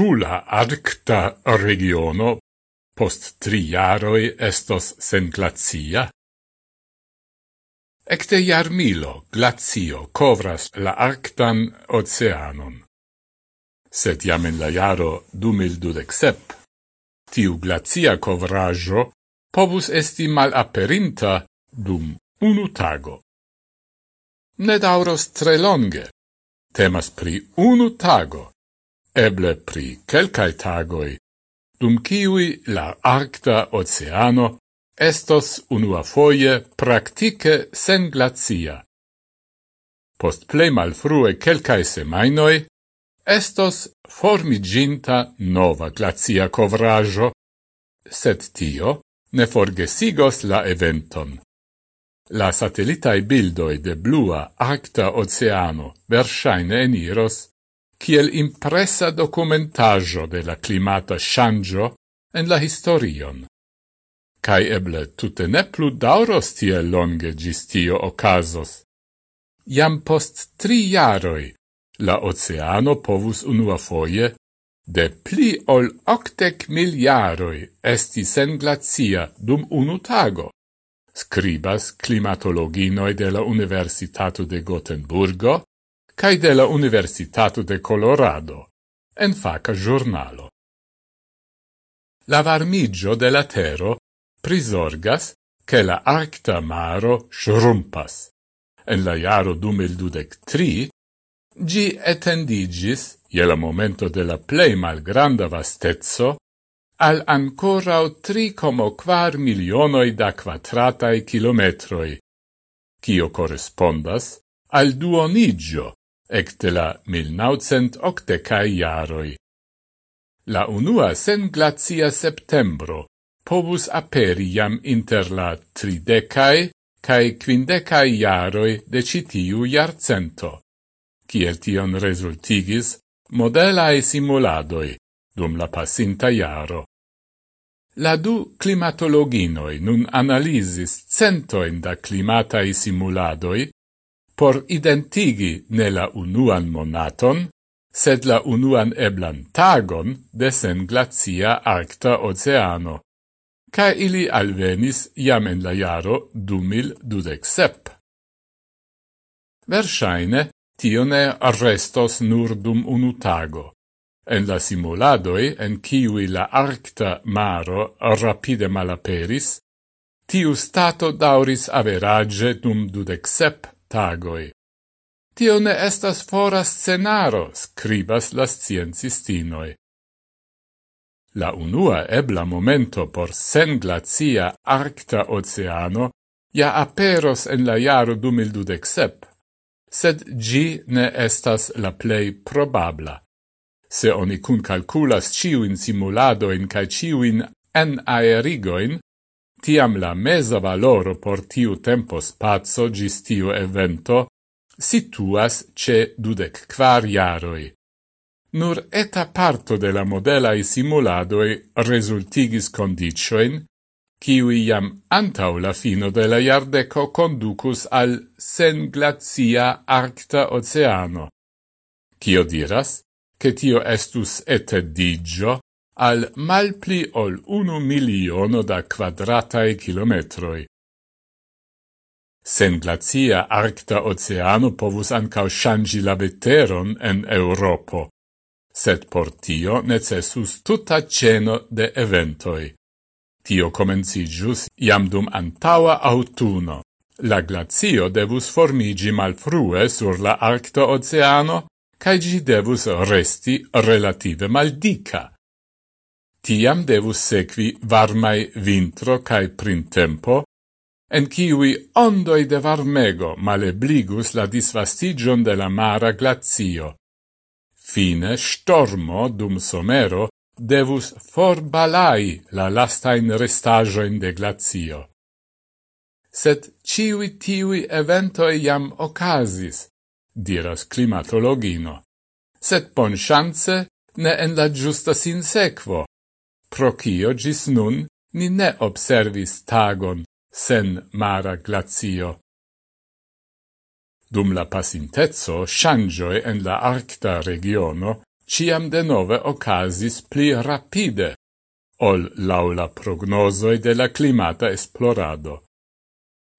Ĉu la arkta regiono post tri estos sen glacia? Ecte jarmilo glacio covras la arctan oceanon. Sed jam in la jaro 2027, tiu glacia covrajo povus esti malaperinta dum unu tago. Ne dauros tre longe, temas pri unu tago, eble pri quelcae tagoi, dum kiui la Arcta Oceano estos unua foie practice sen glazia. Post plei malfrue quelcae semainoi, estos formiginta nova glazia covrajo, sed tio ne forgesigos la eventon. La satellitae bildoi de blua acta oceano versaine eniros kiel impressa documentajo de la climata shangio en la historion. Cai eble tutte ne plu dauros tie longe gistio ocasos. Iam post tri jaroi la oceano povus unua foie de pli ol octec miliaroi esti sen glazia dum unu tago. Scribas climatologinoi de la Universitato de Gotenburgo cae de la Universitato de Colorado, en faca giornalo. La varmigio de la tero prisorgas che la arcta maro shrumpas. En la iaro dum il dudec tri, gi etendigis, je la momento de la plei malgranda vastezzo, al ancora 3,4 milionoi da quadratai kilometroi, cio correspondas al duonigio ecte la 1980-cae. La unua sen glacia septembro povus aperi jam inter la tridecae cae quindecae iaroi de citiu iarcento. Ciel tion resultigis modelae simuladoi dum la passinta iaro. La du climatologinoi nun analisis centoin da climatae simuladoi por identigi ne la unuan monaton, sed la unuan eblan tagon de sen glacia arcta oceano. Ca ili alvenis jam en la jaro du mil dudec sep. Versaine, tio ne nur dum unu tago. En la simuladoi, en kiui la arcta maro rapide malaperis, tiu stato dauris average dum dudec sep tagoi. Tio ne estas fora scenaro, scribas la sciencistinoi. La unua ebla momento por sen glazia arcta oceano ja aperos en la jaro 2027, sed gi ne estas la plei probabla. Se oni cun calculas ciuin simuladoin cae ciuin en aerigoin, tiam la mesa valoro por tiu tempo spazio gis tiu evento situas ce dudec quar iaroi. Nur eta parto de la modelae simuladoi resultigis condicioin, kiui iam antau la fino de la iardeco conducus al sen glacia arcta oceano. Cio diras, che tio estus et digio, al malpli ol unu miliono da quadratae kilometroi. Sen glacia arcta oceano povus ancao shangi la veteron en Europo, sed por tio necessus tuta ceno de eventoi. Tio comencigius iam dum antaua autuno. La glacio devus formigi malfrue sur la arcta oceano, cae gi devus resti relative maldica. Tiam devus sequi varmai vintro cae printempo, en ciui ondoi de varmego malebligus la disvastigion de la mara glazio. Fine stormo dum somero devus forbalai la lastain restagioin de glazio. Sed ciui tiui eventoi jam ocasis, diras climatologino, sed ponchance ne en la giusta sinsequo, pro cio gis nun ni ne observis tagon sen mara glazio. Dum la pasintezzo, shangioi en la arcta regiono ciam de nove ocasis pli rapide, ol laula prognosoi de la climata esplorado.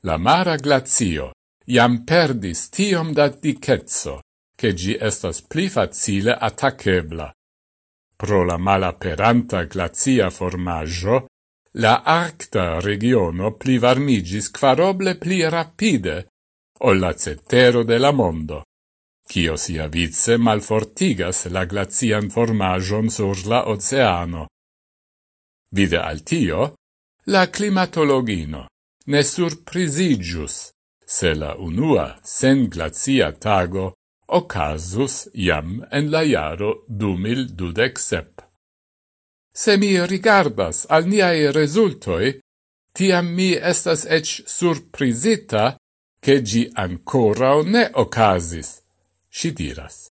La mara glazio iam perdis tiom da dicezzo, che gi estas pli facile attacebla. Pro la malaperanta glazia formaggio, la arcta regiono plivarmigis quaroble pli rapide ol la cetero de la mondo, cio sia vice malfortigas la glacian formagion sur la oceano. Vide al tio, la climatologino ne surprisigius se la unua sen glazia tago ocasus iam en la iaro du mil dudec sep. Se mi rigardas al niai resultoi, tiam mi estas ec surprizita che gi ancora ne ocasis, si diras.